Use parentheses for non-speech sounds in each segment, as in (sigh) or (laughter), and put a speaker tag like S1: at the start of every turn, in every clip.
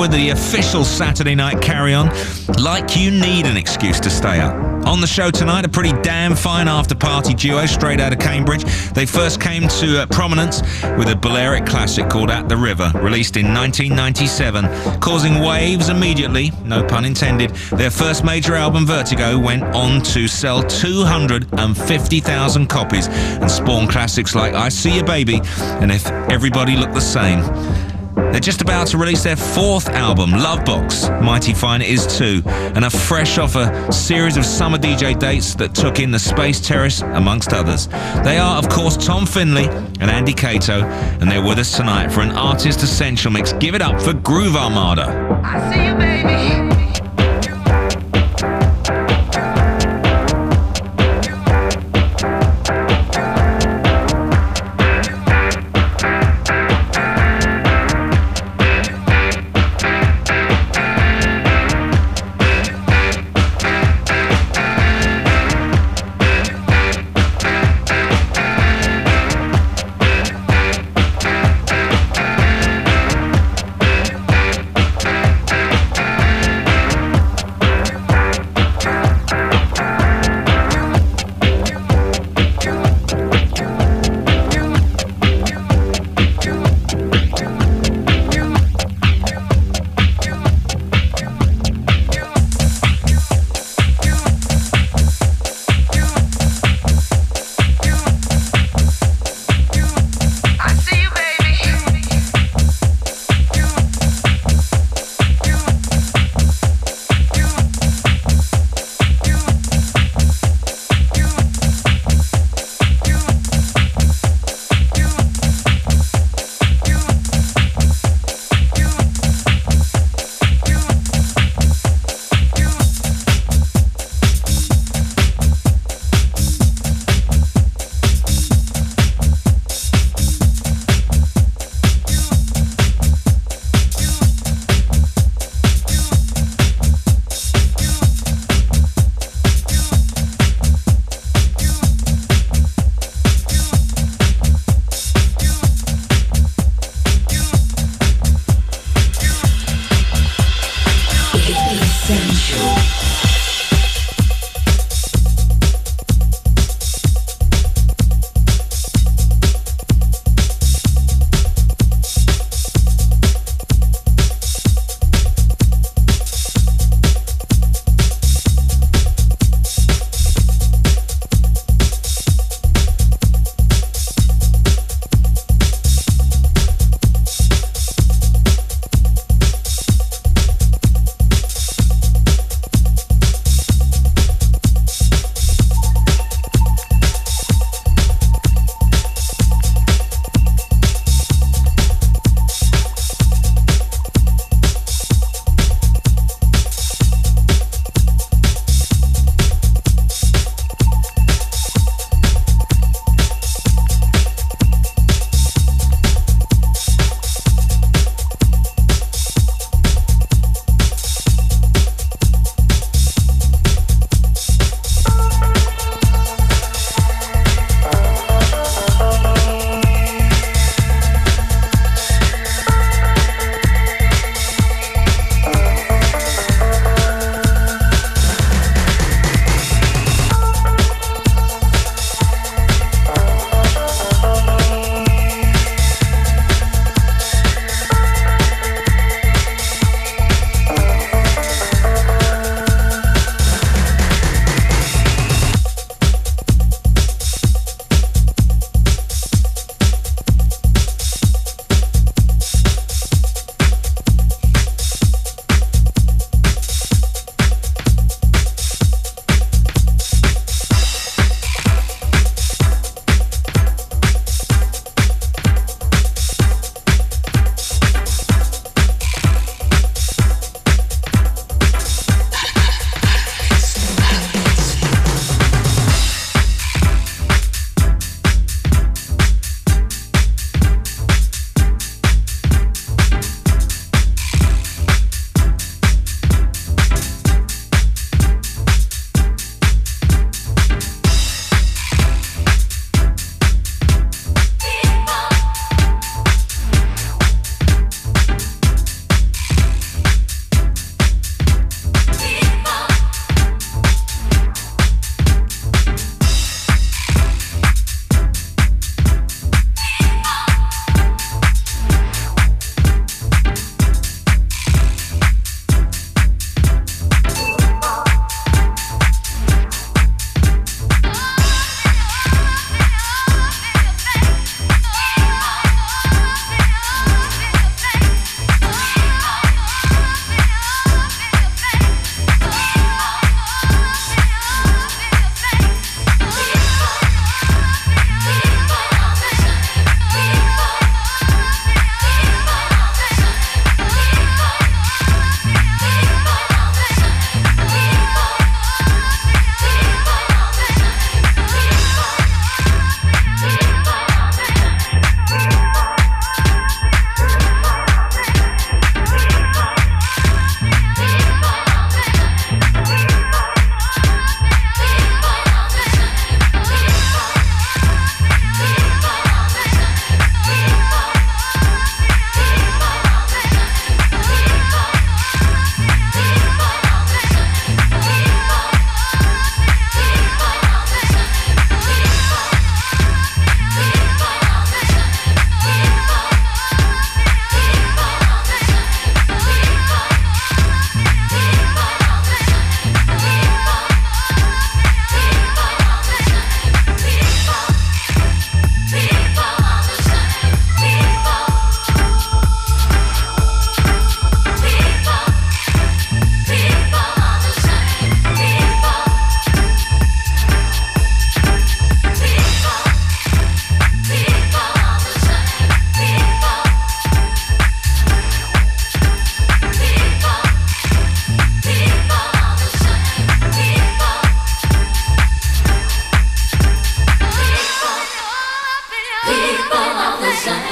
S1: with the official Saturday night carry on. Like you need an excuse to stay up. On the show tonight, a pretty damn fine after party duo straight out of Cambridge. They first came to uh, prominence with a Balearic classic called At the River, released in 1997, causing waves immediately, no pun intended. Their first major album, Vertigo, went on to sell 250,000 copies and spawn classics like I See You Baby and If Everybody Looked the Same. They're just about to release their fourth album, Lovebox. Mighty Fine is too, and are fresh off a series of summer DJ dates that took in the Space Terrace, amongst others. They are, of course, Tom Findlay and Andy Cato, and they're with us tonight for an Artist Essential Mix. Give it up for Groove Armada.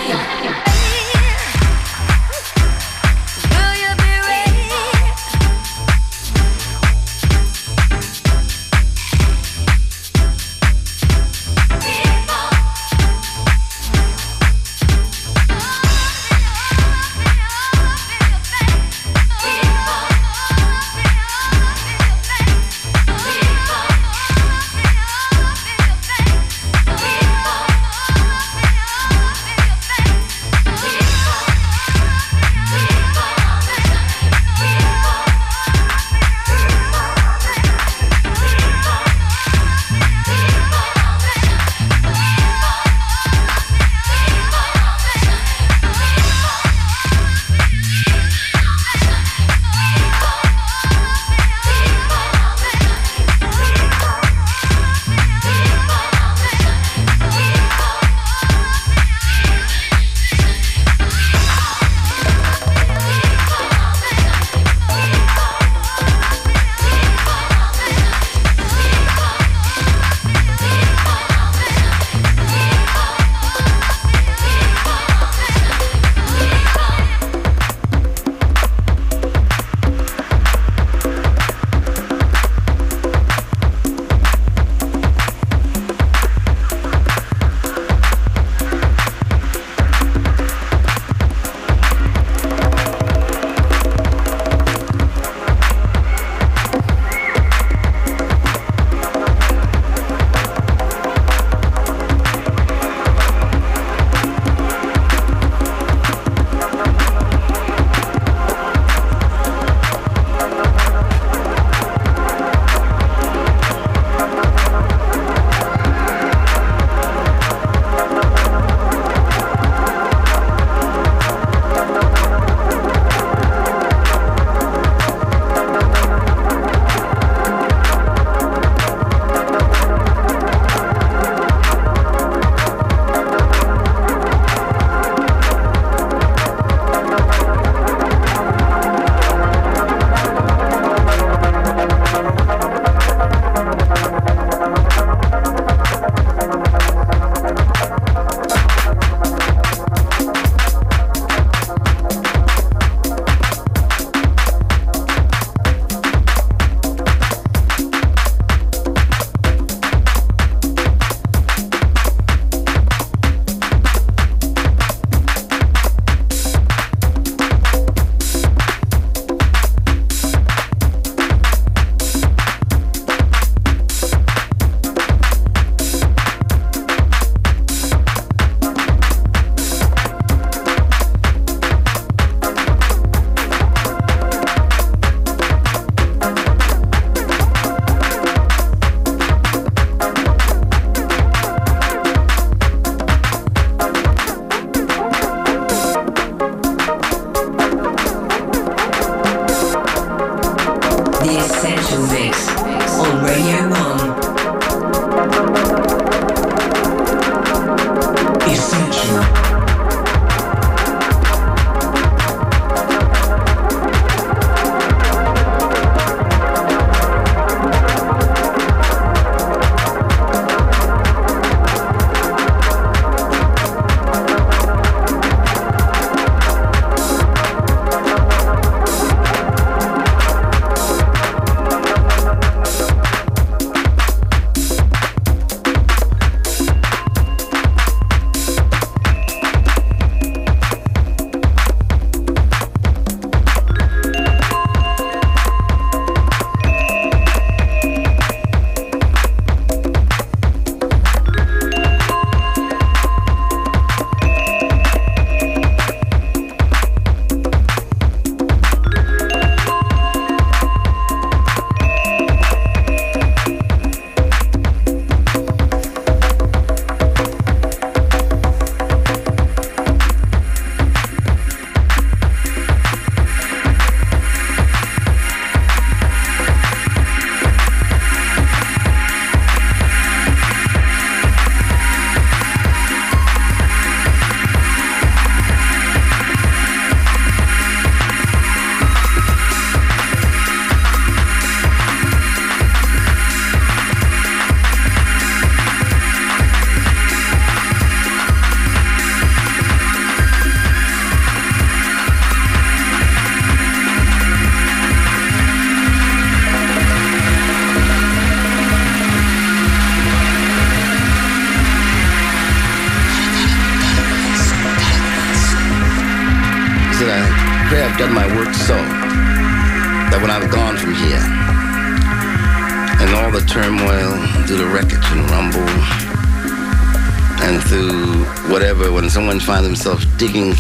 S2: Yeah. (laughs) digging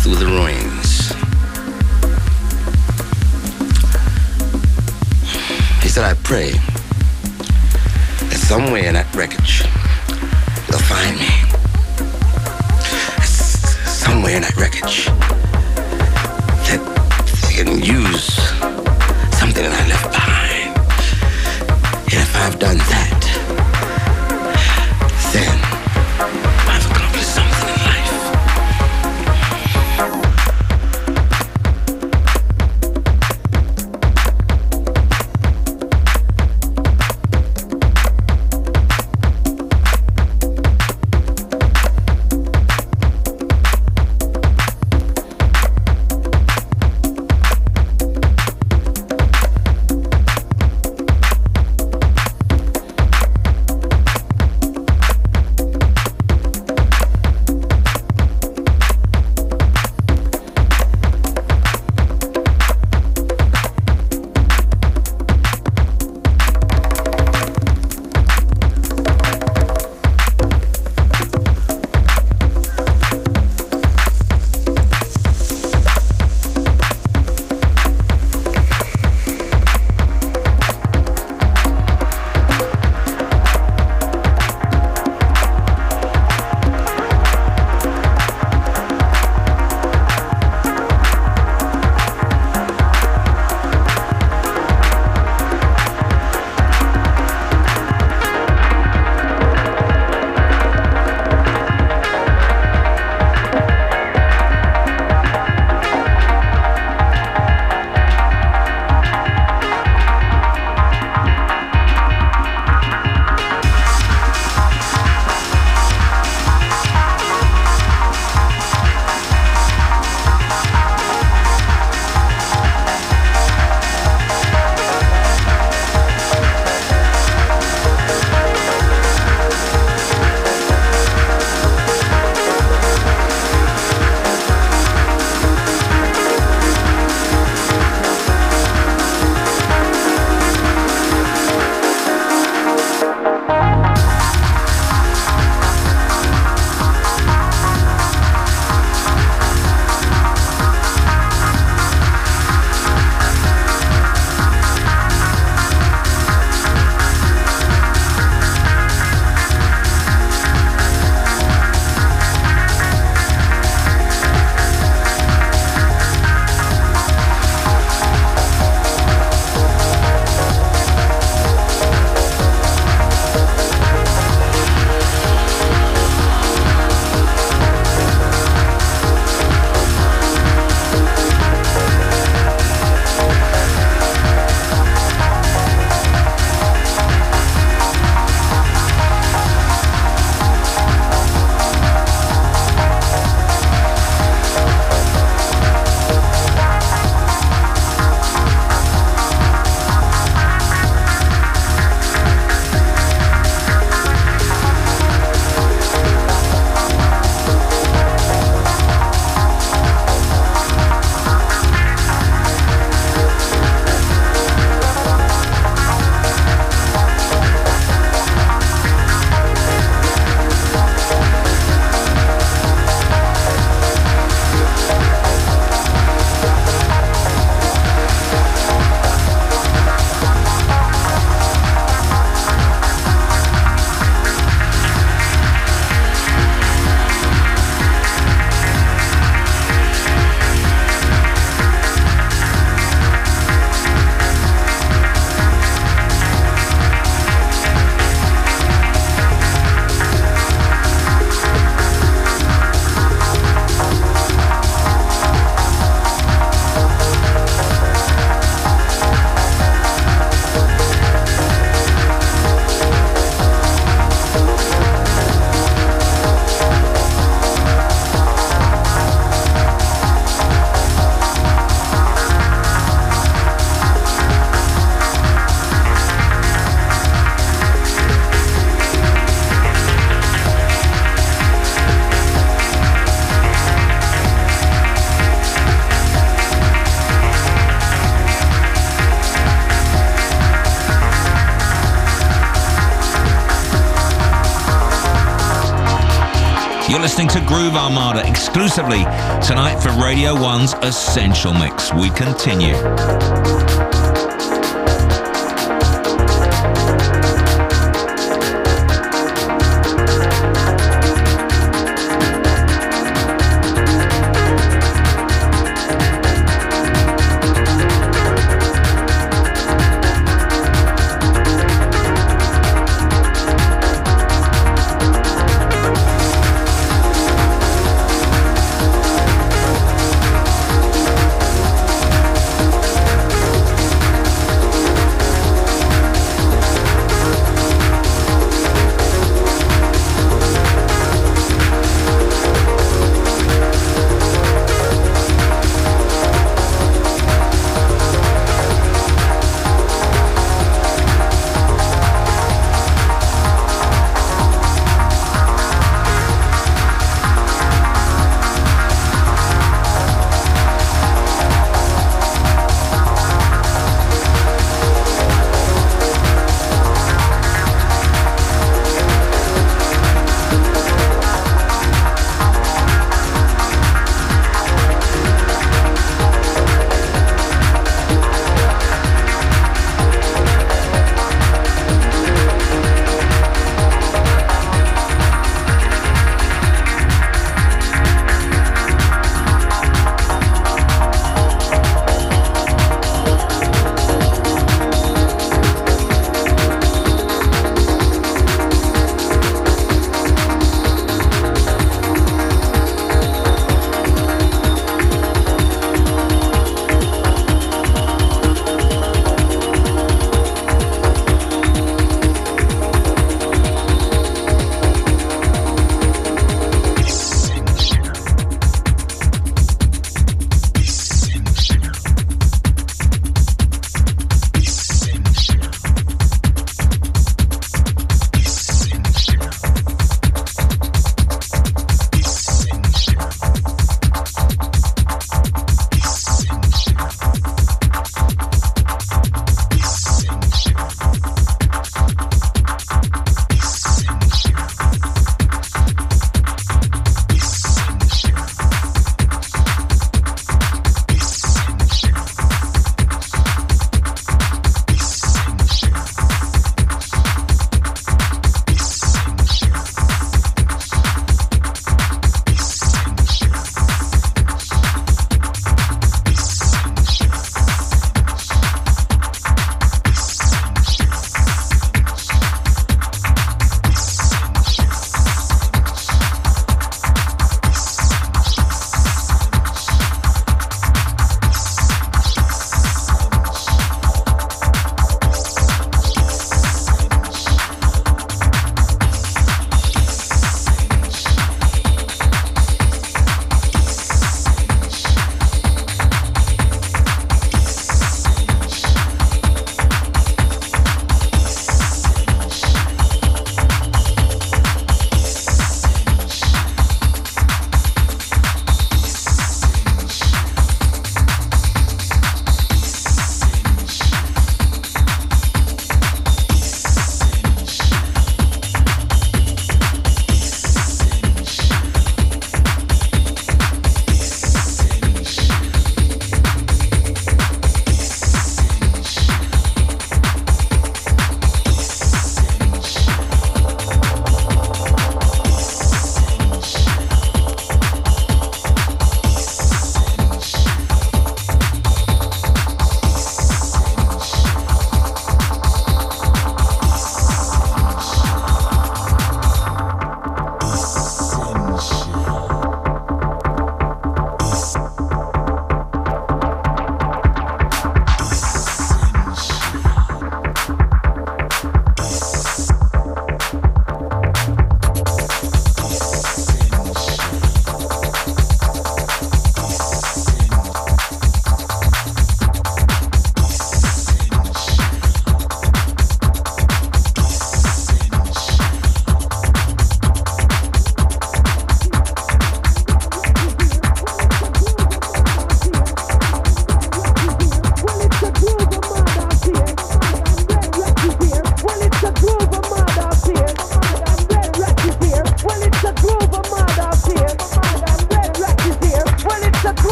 S1: listening to Groove Armada exclusively tonight for Radio 1's Essential Mix. We continue.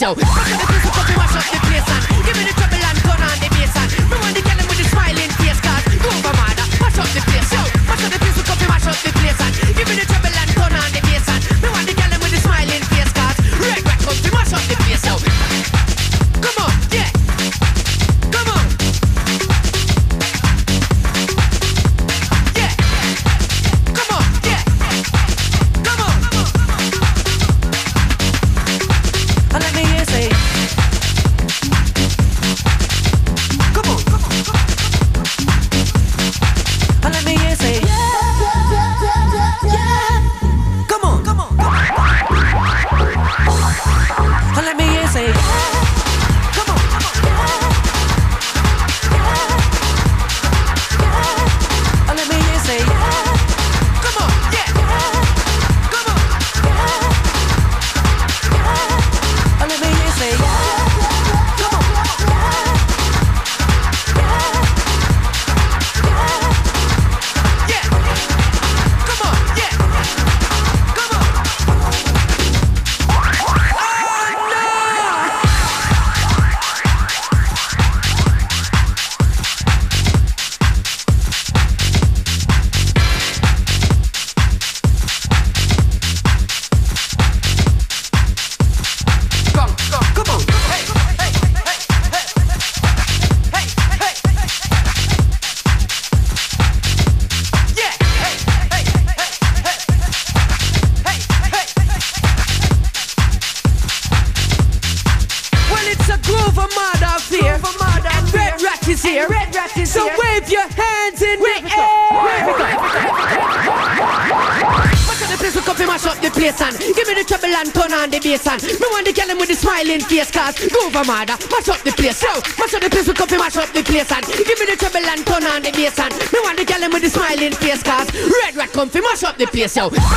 S3: Up (laughs)
S4: mash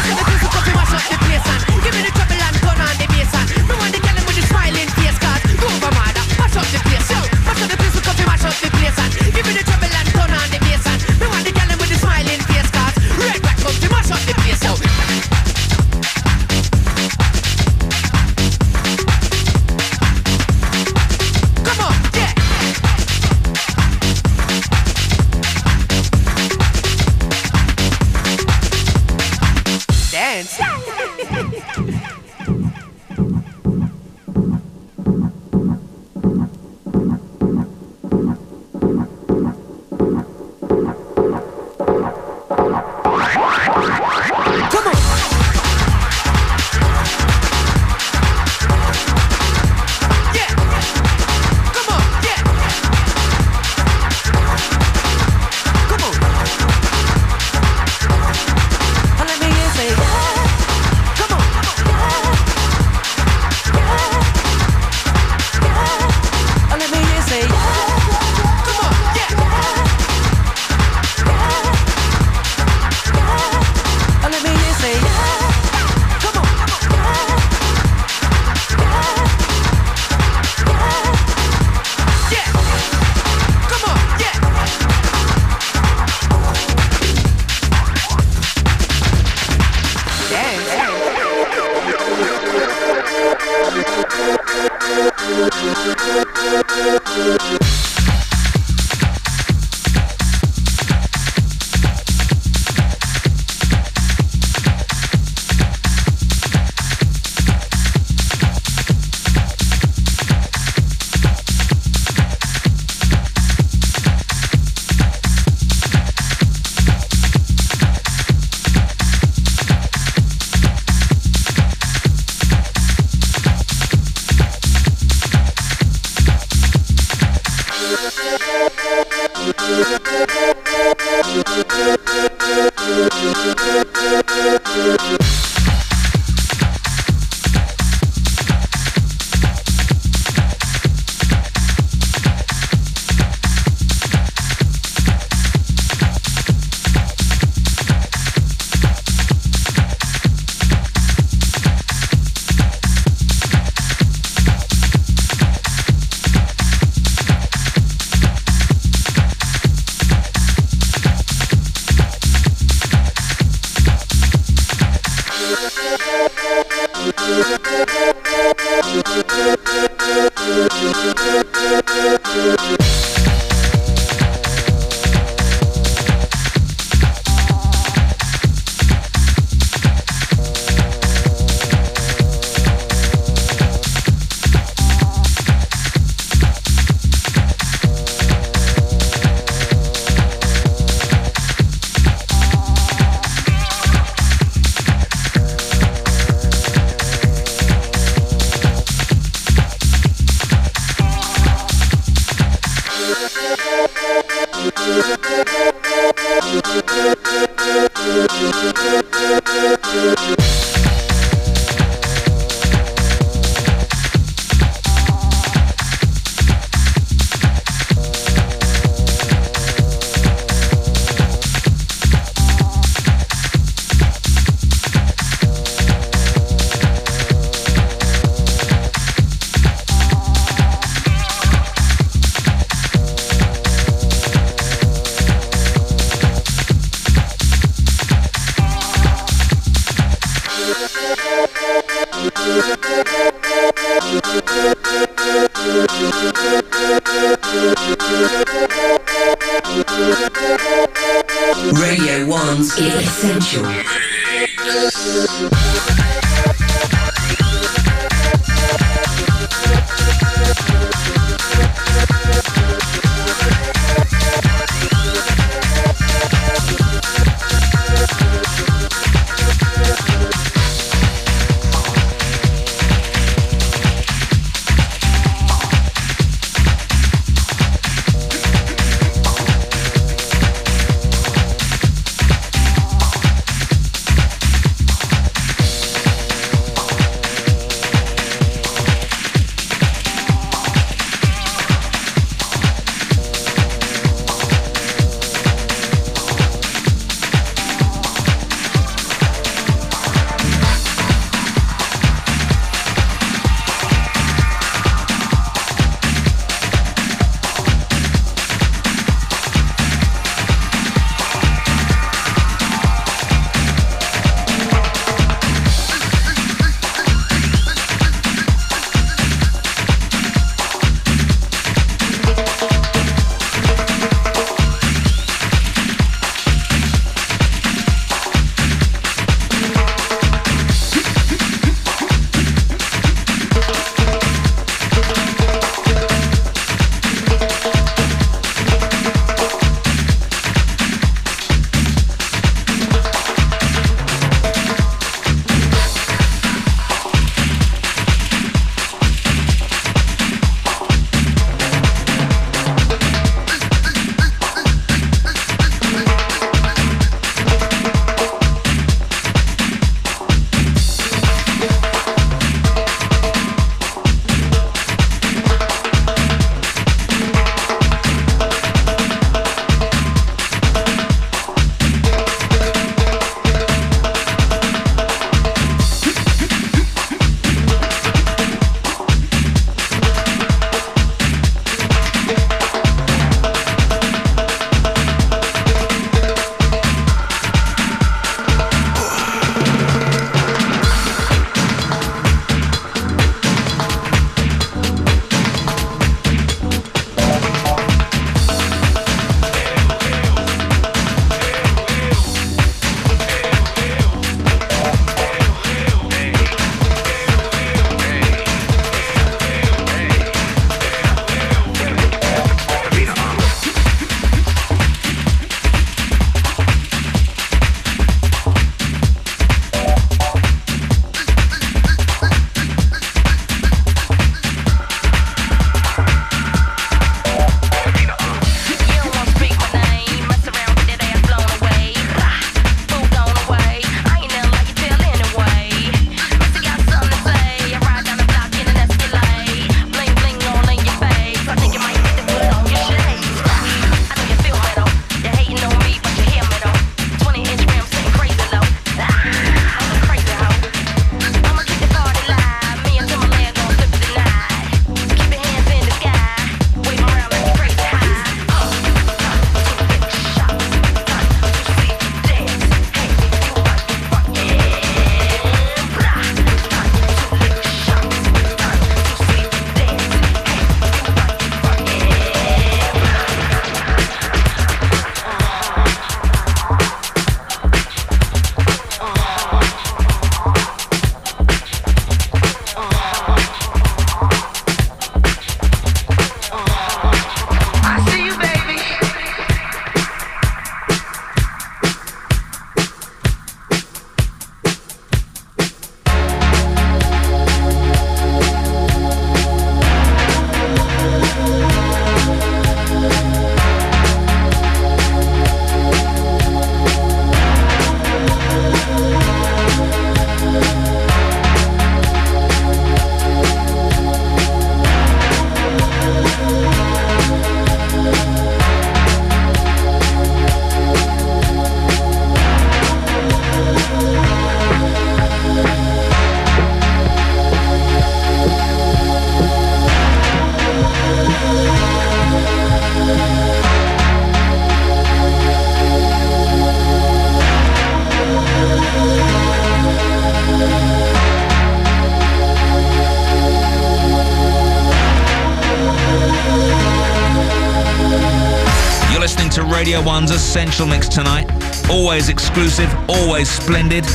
S1: Essential Mix tonight. Always exclusive, always splendid.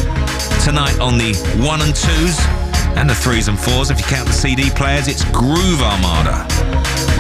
S1: Tonight on the one and twos and the threes and fours. If you count the CD players, it's Groove Armada.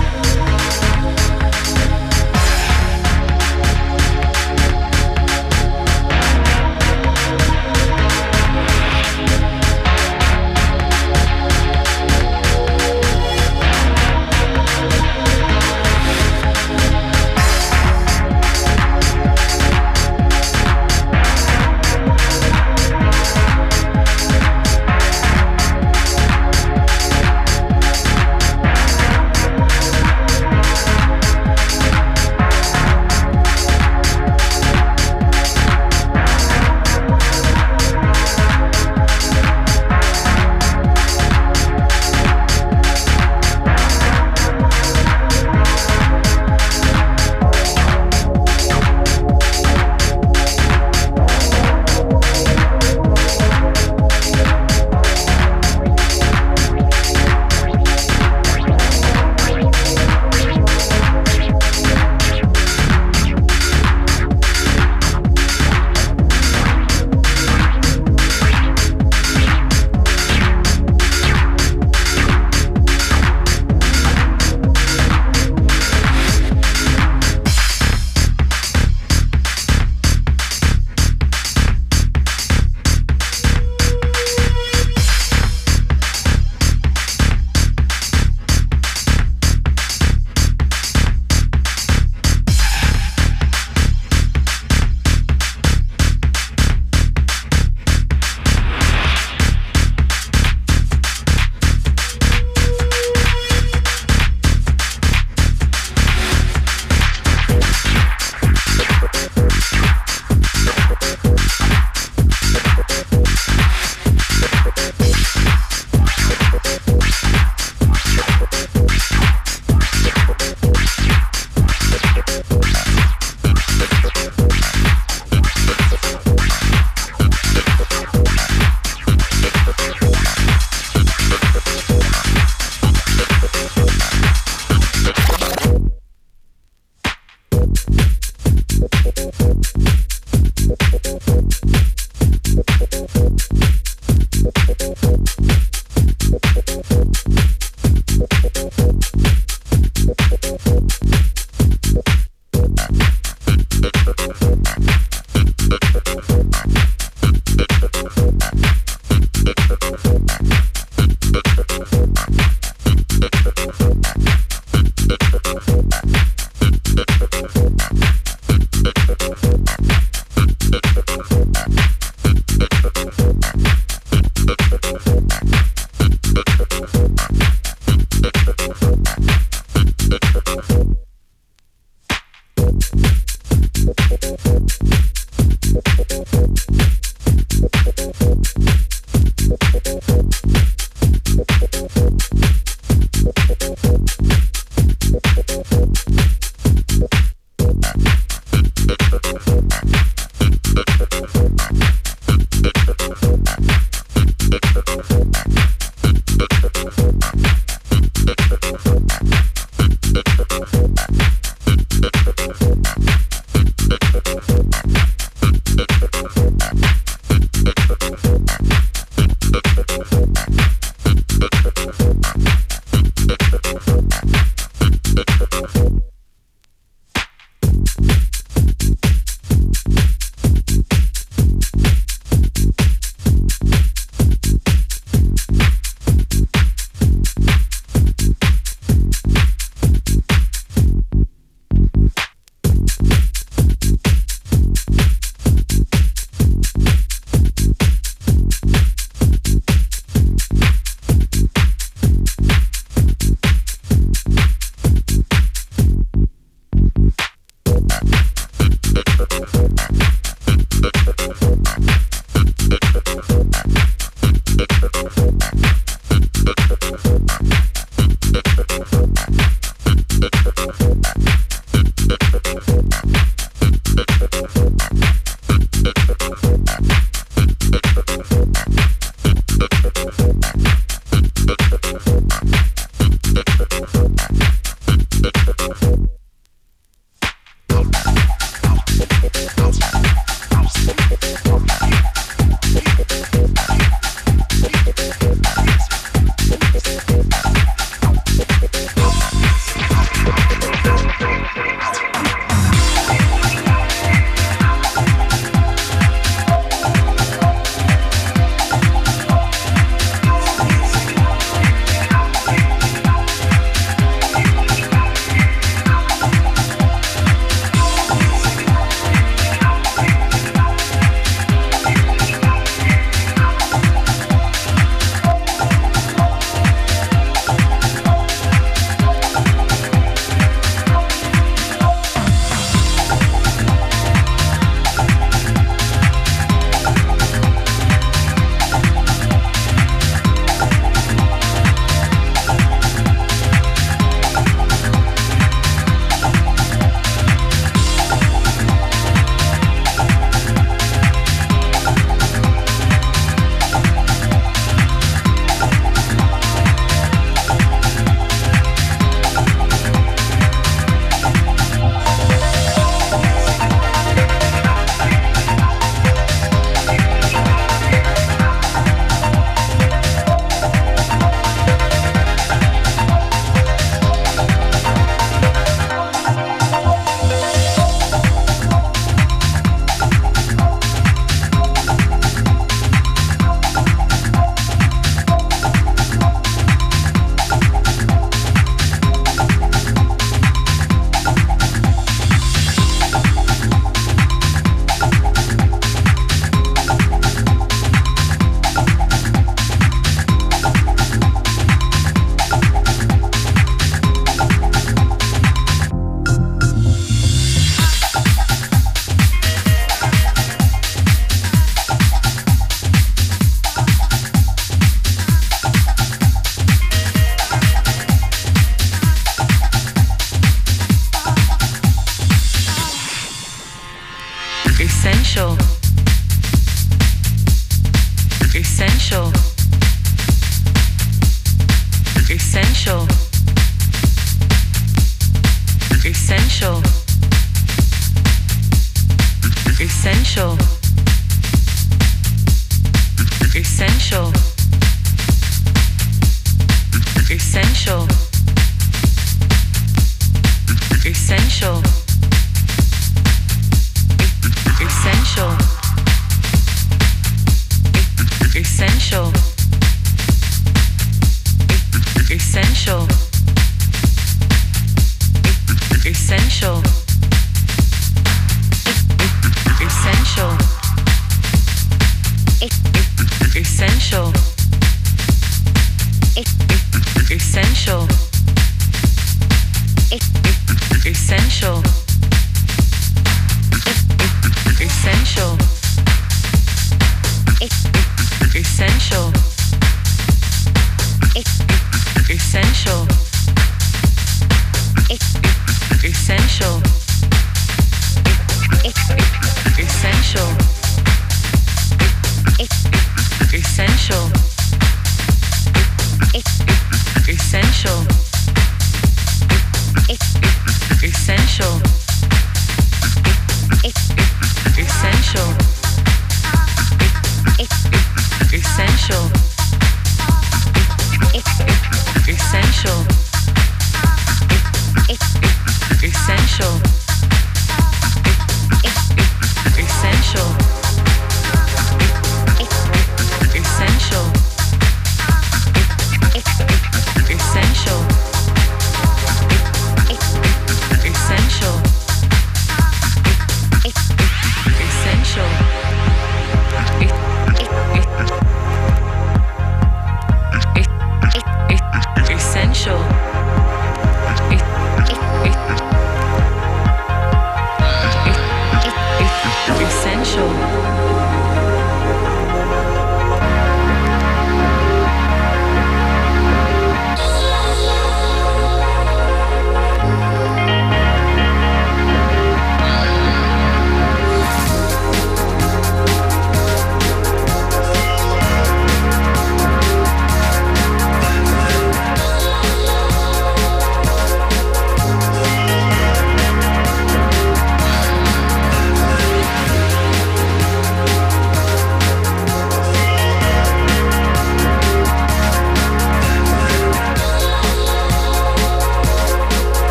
S5: Essential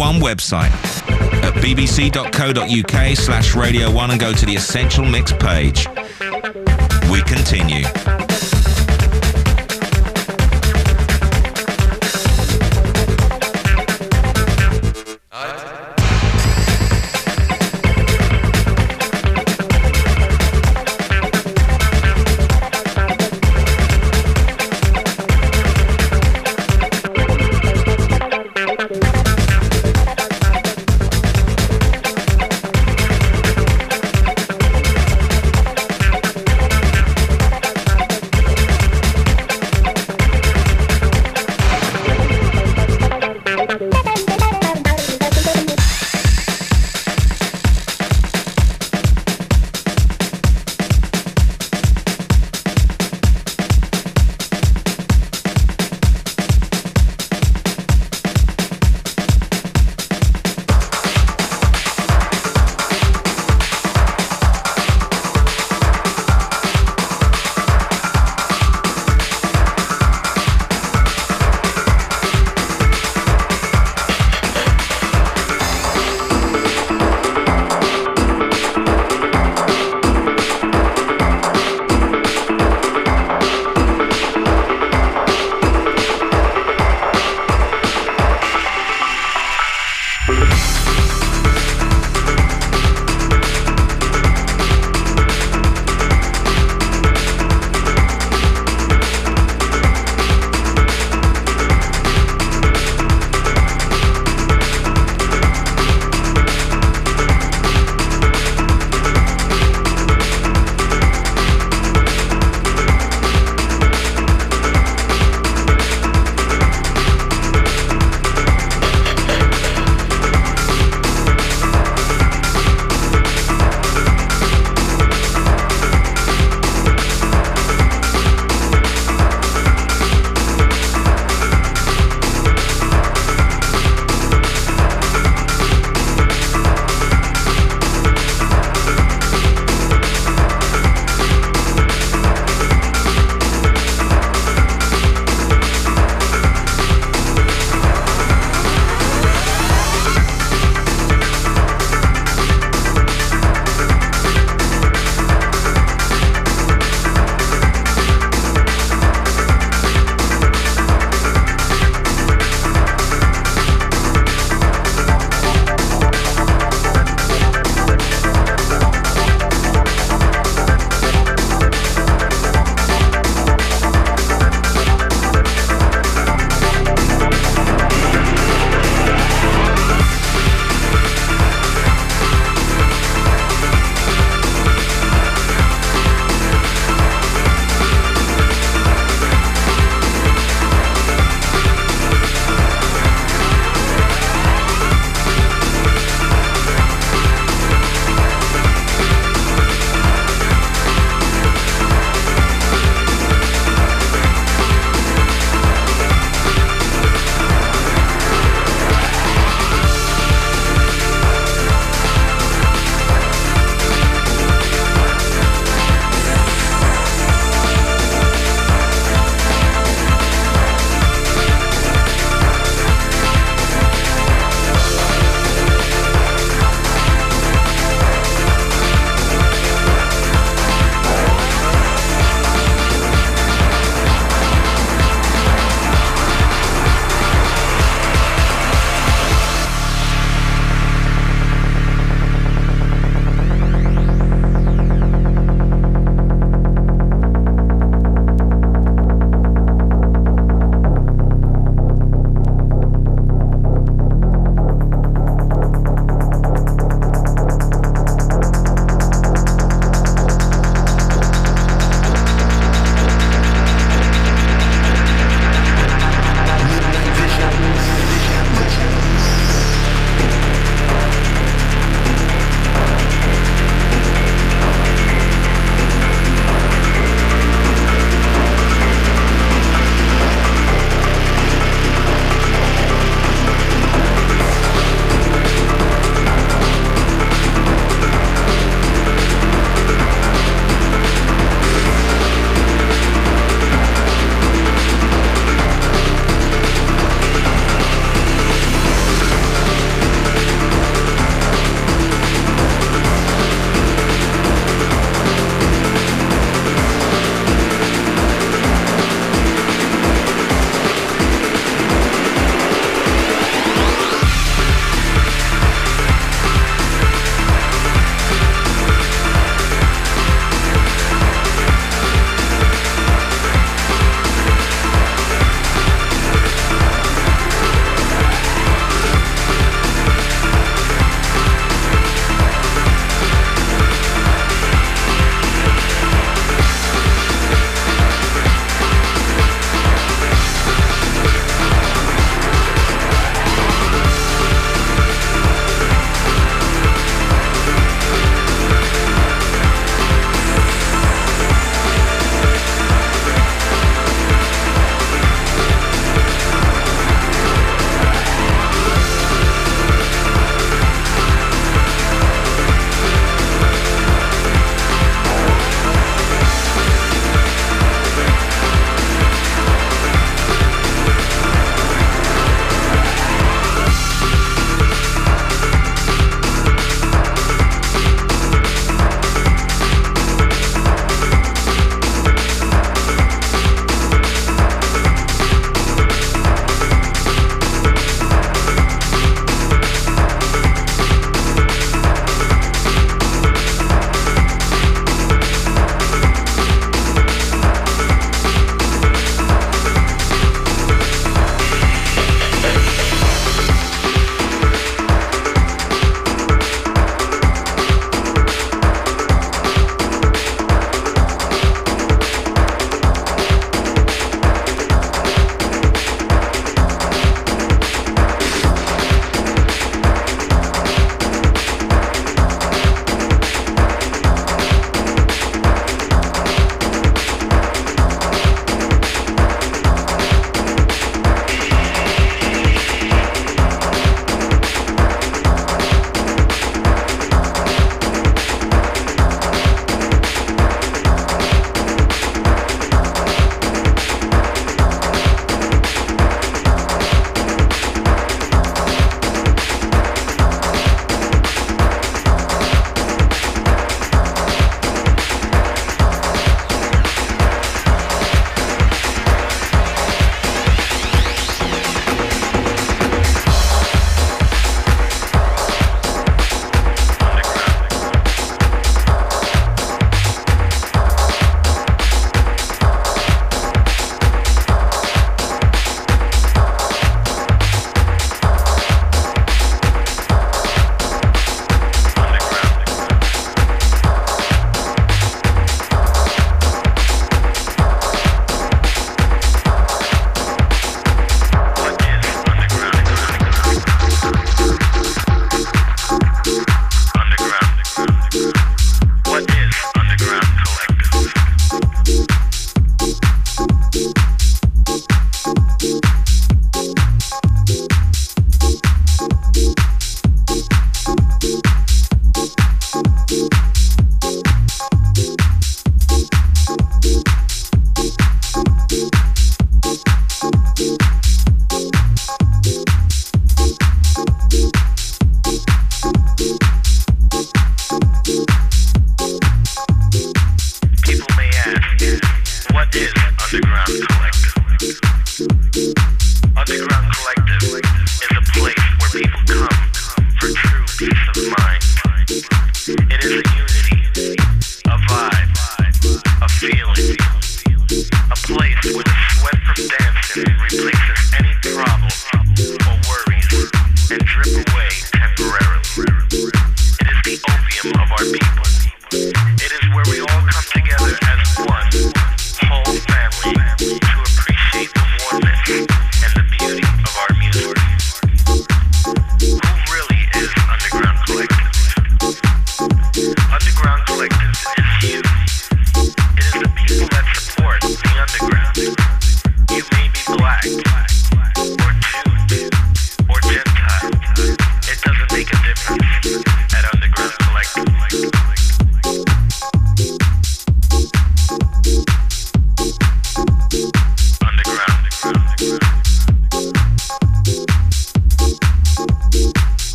S1: One website at bbc.co.uk slash Radio 1 and go to the Essential Mix page. We continue.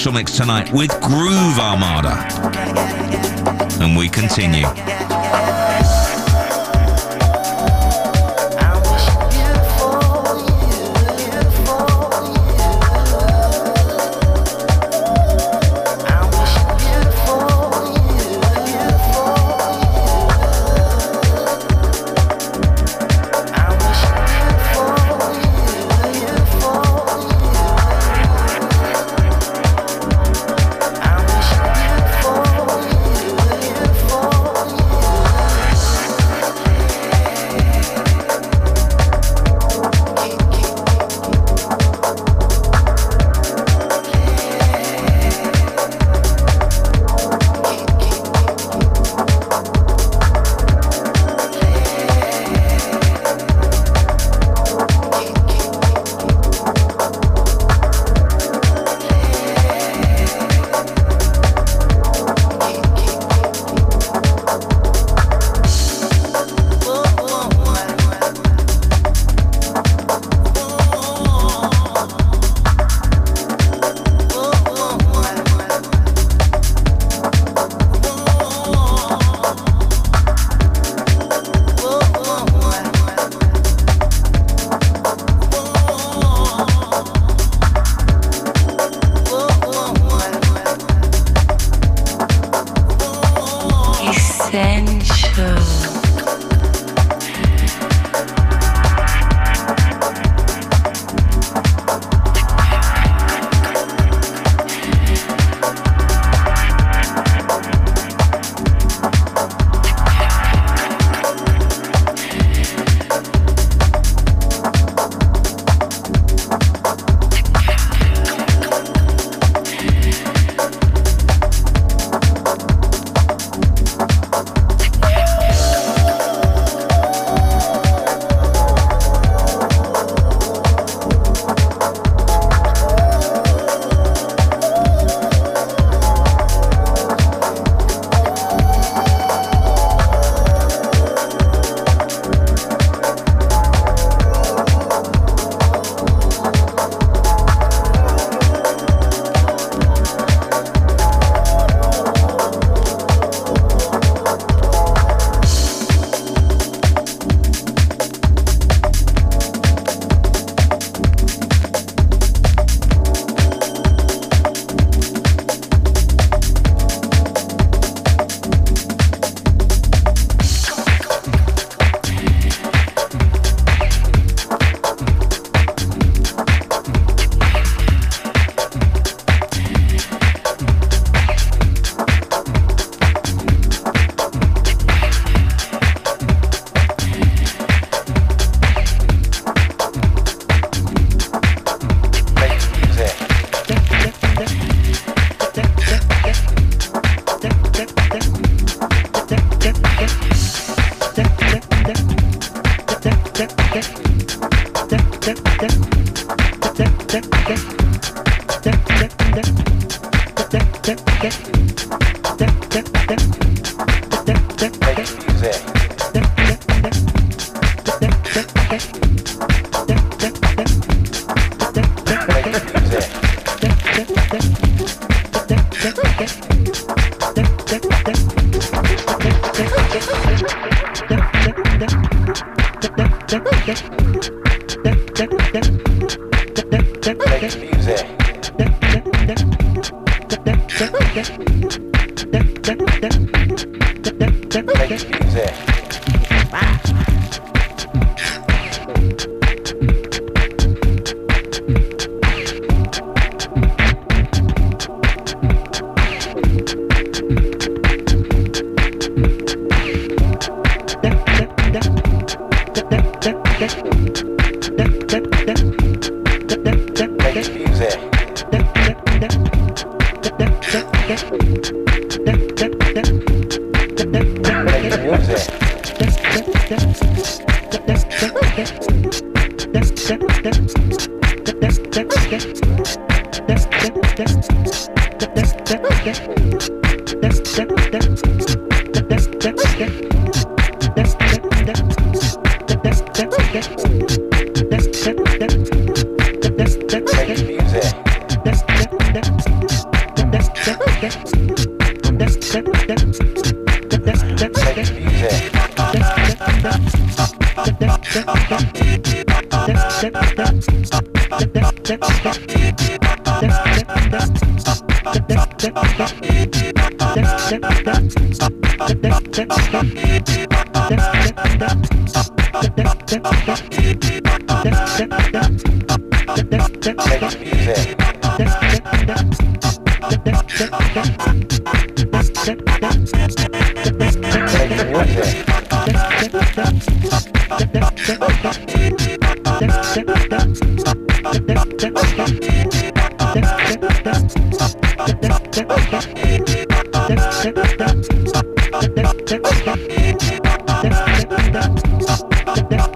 S1: Essential Mix tonight with Groove Armada. And we continue.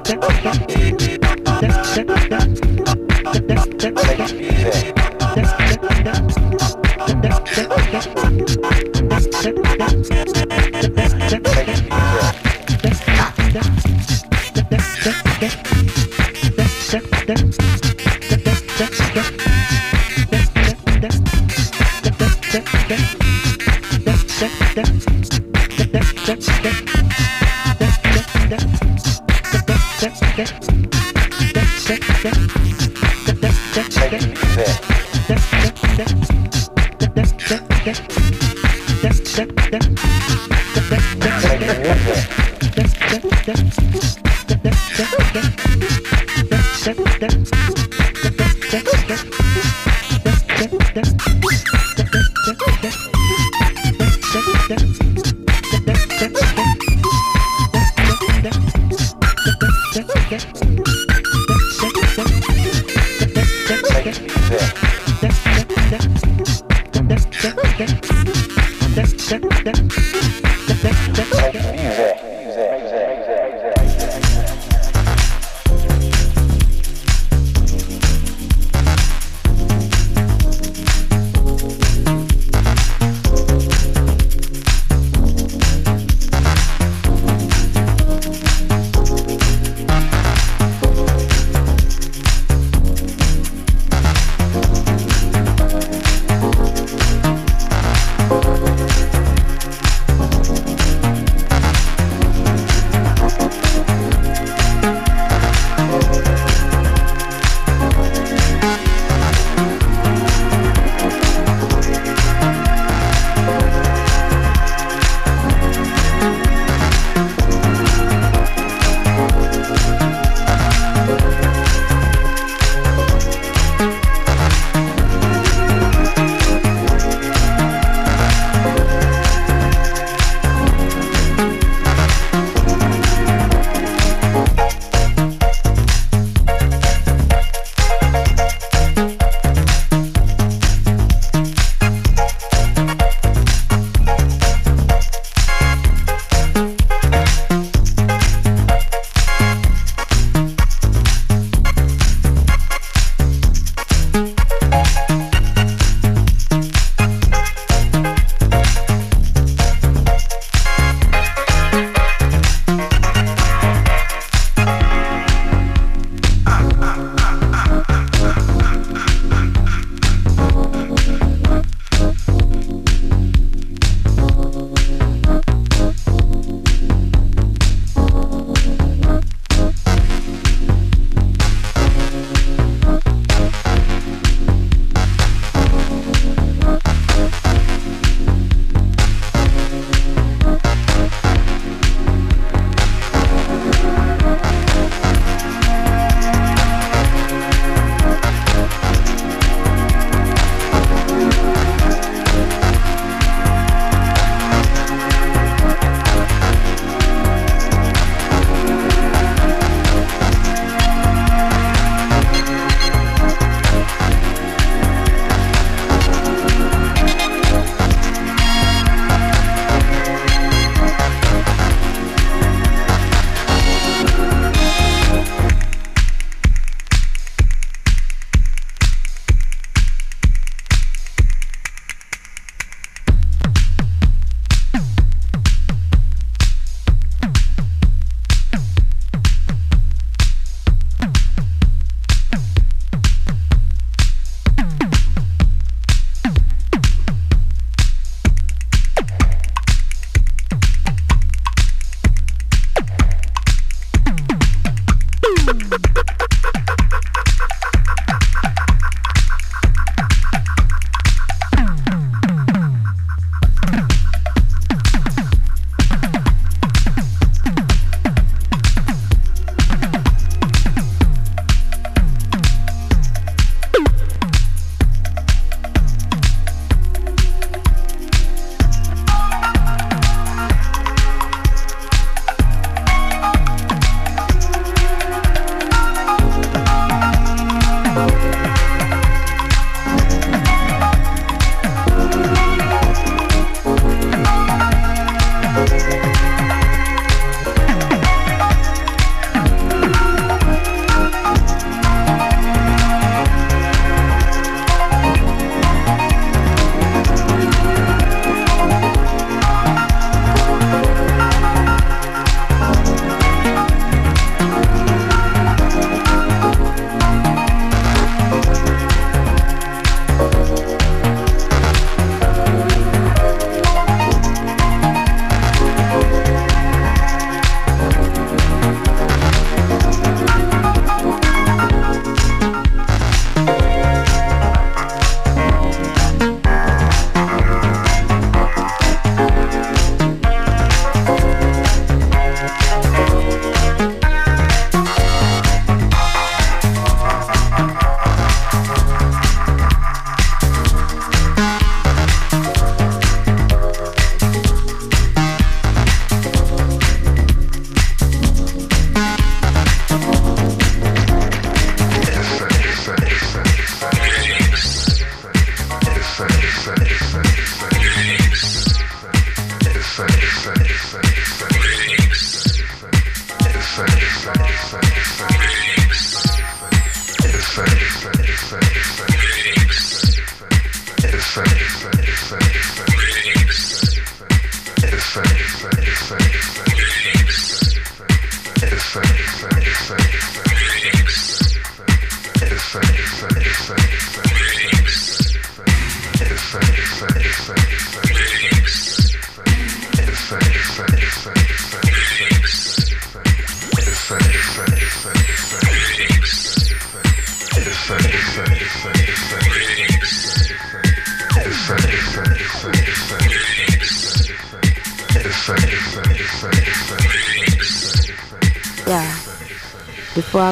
S6: that.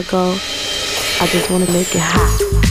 S6: I go, I just want to make it hot.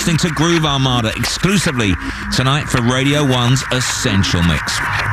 S1: Listening to Groove Armada exclusively tonight for Radio 1's Essential Mix.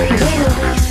S7: They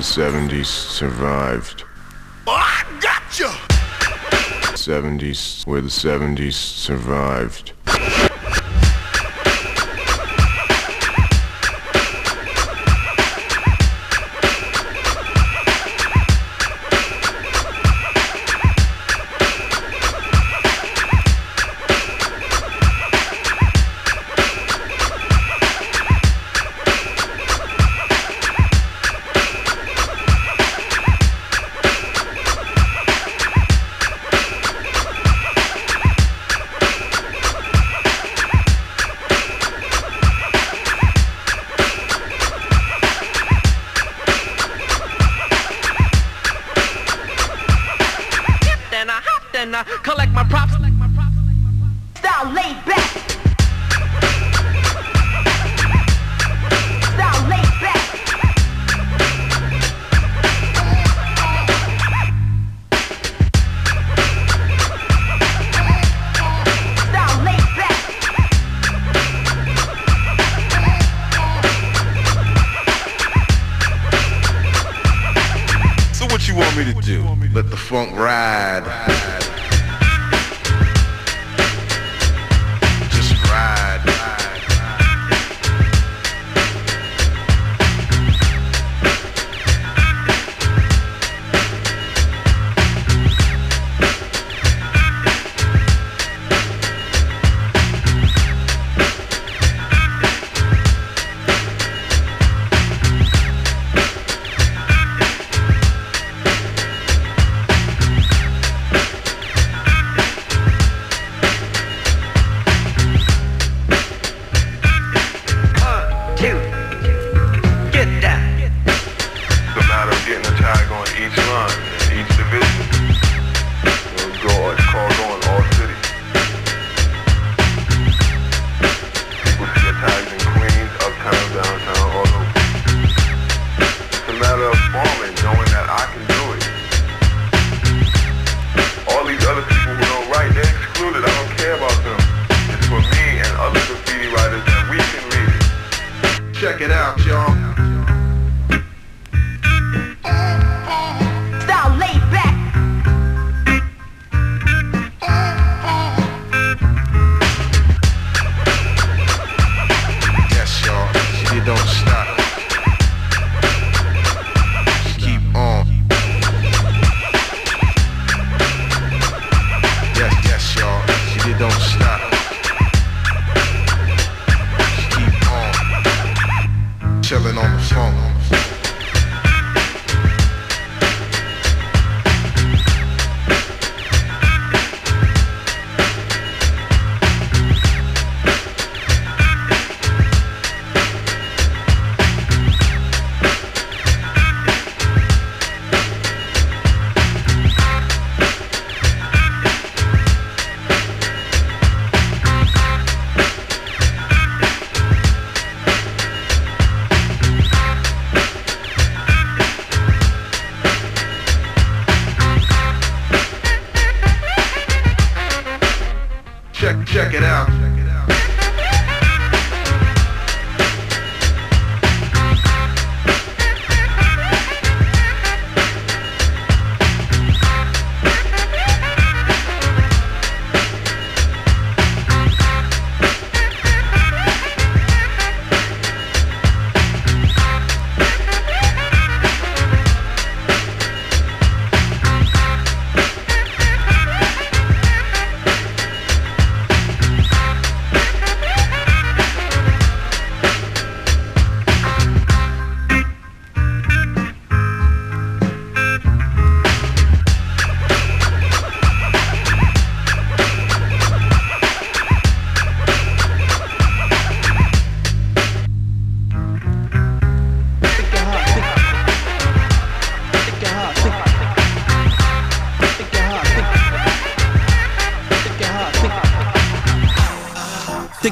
S7: The 70s survived.
S8: Oh, I got you.
S7: 70s where the 70s survived.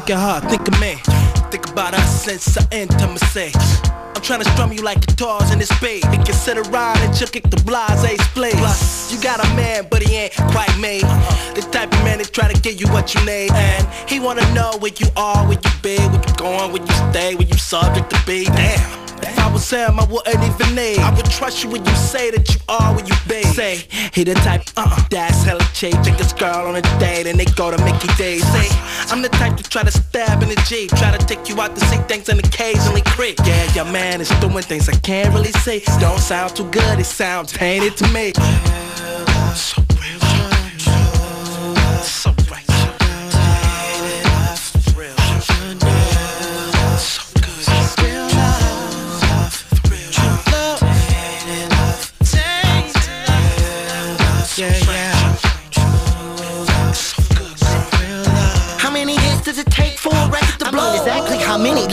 S9: Think of think me. Think about us since our intimacy. I'm trying to strum you like guitars in this. We can sit around and chill, kick the blase split. Plus, you got a man, but he ain't quite me. Uh-huh. The type of man that try to get you what you need. And he wanna know where you are, where you be, where you going, where you stay, where you subject to be. Damn. If I was him, I wouldn't even need. I would trust you when you say that you are where you be. Say, he the type, uh-uh, that's hella cheap. Take his girl on a date and they go to Mickey D's. Say, I'm the type to try to stab in the Jeep. Try to take you out to see things and occasionally creep. Yeah, your man is doing things I can't really say. Don't sound too good, it sounds tainted to me. So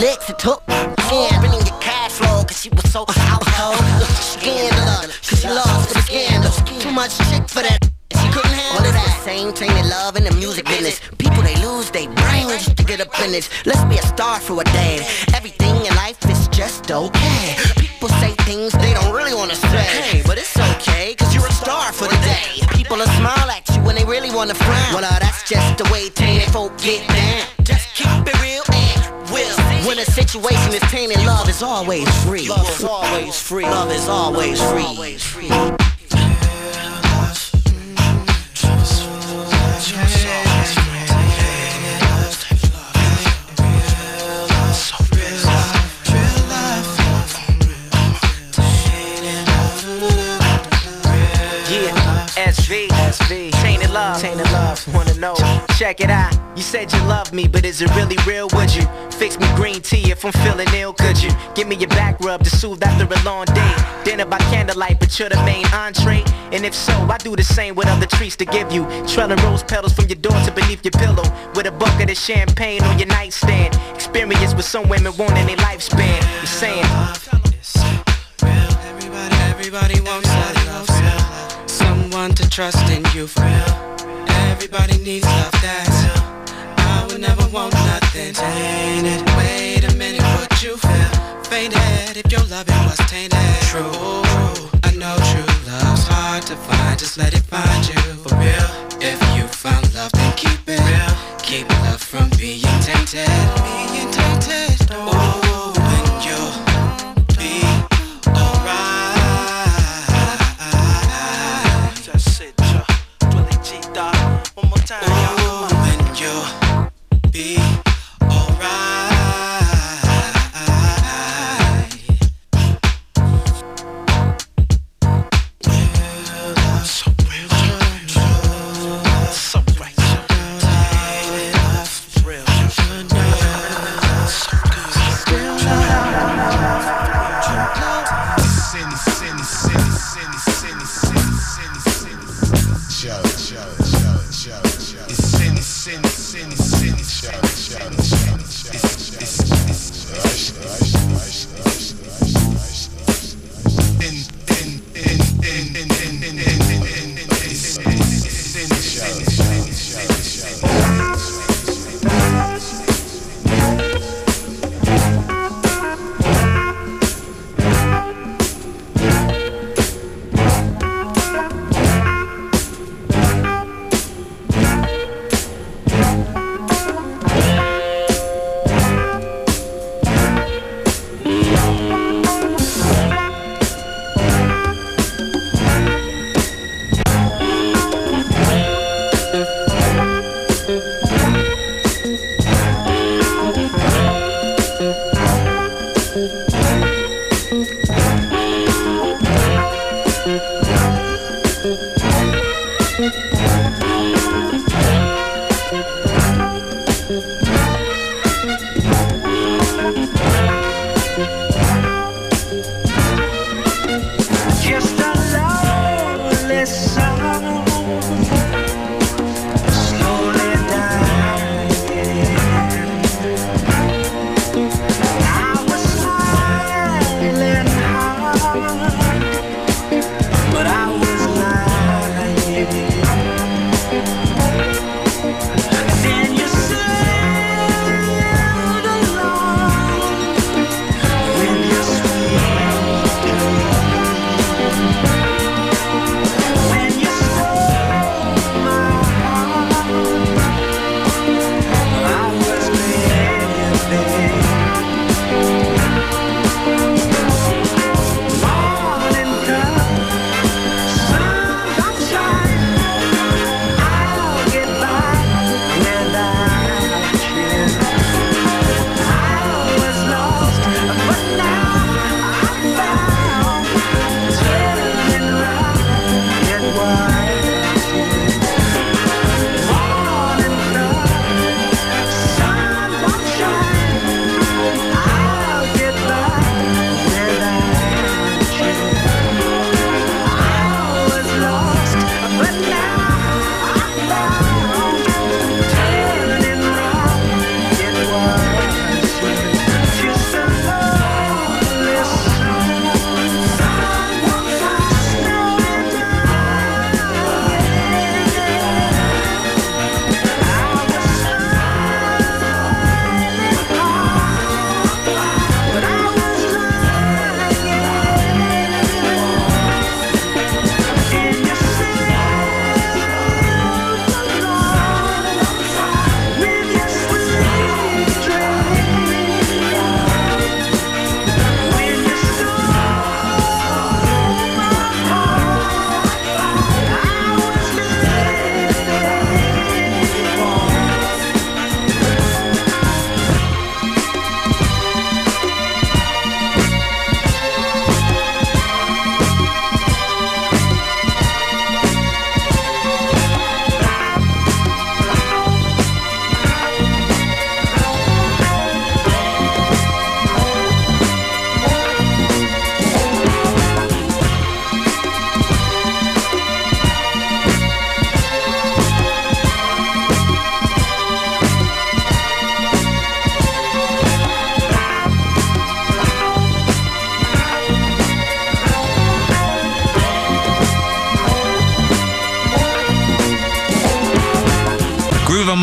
S10: licks it took. Yeah, bringing your cash flow, cause she was so out cold. Scandalous, cause she lost the scandal. Too much chick for that. She couldn't handle well, that. same thing they love in the music business. People, they lose they brains just to get up in this. Let's be a star for a day. Everything in life is just okay. People say things they don't really wanna say. Hey, but it's okay, cause you're a star for the day. People will smile at you when they really wanna frown. Well, uh, that's just the way tainted folk get down. Situation is tainted, love is always free. Love is always free. Love is always free.
S11: Know? Check it out. You said you love me, but is it really real? Would you fix me green tea if I'm feeling ill? Could you give me your back rub to soothe after a long day? Dinner by candlelight, but you're the main entree. And if so, I do the same with other treats to give you. Trailing rose petals from your door to beneath your pillow, with a bucket of champagne on your nightstand. Experience with some women wanting a lifespan. You're saying.
S12: Everybody wants that love, love. Someone to trust in you for real. Everybody needs love that's I would never want nothing tainted. Wait a minute, what you feel? Fainted if your loving was tainted. True, I know true love's hard to find. Just let it find you for real. If you found love, then keep it real. Keep love from. Being tainted.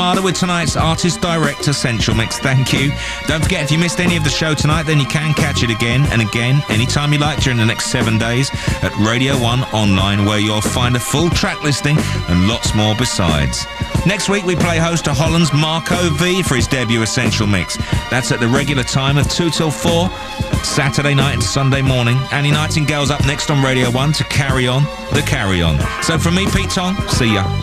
S1: Armada with tonight's artist direct Essential Mix. Thank you. Don't forget, if you missed any of the show tonight, then you can catch it again and again anytime you like during the next seven days at Radio 1 Online, where you'll find a full track listing and lots more besides. Next week, we play host to Holland's Marco V for his debut Essential Mix. That's at the regular time of 2 till 4, Saturday night and Sunday morning. Annie Nightingale's up next on Radio 1 to carry on the carry on. So from me, Pete Tong, see ya.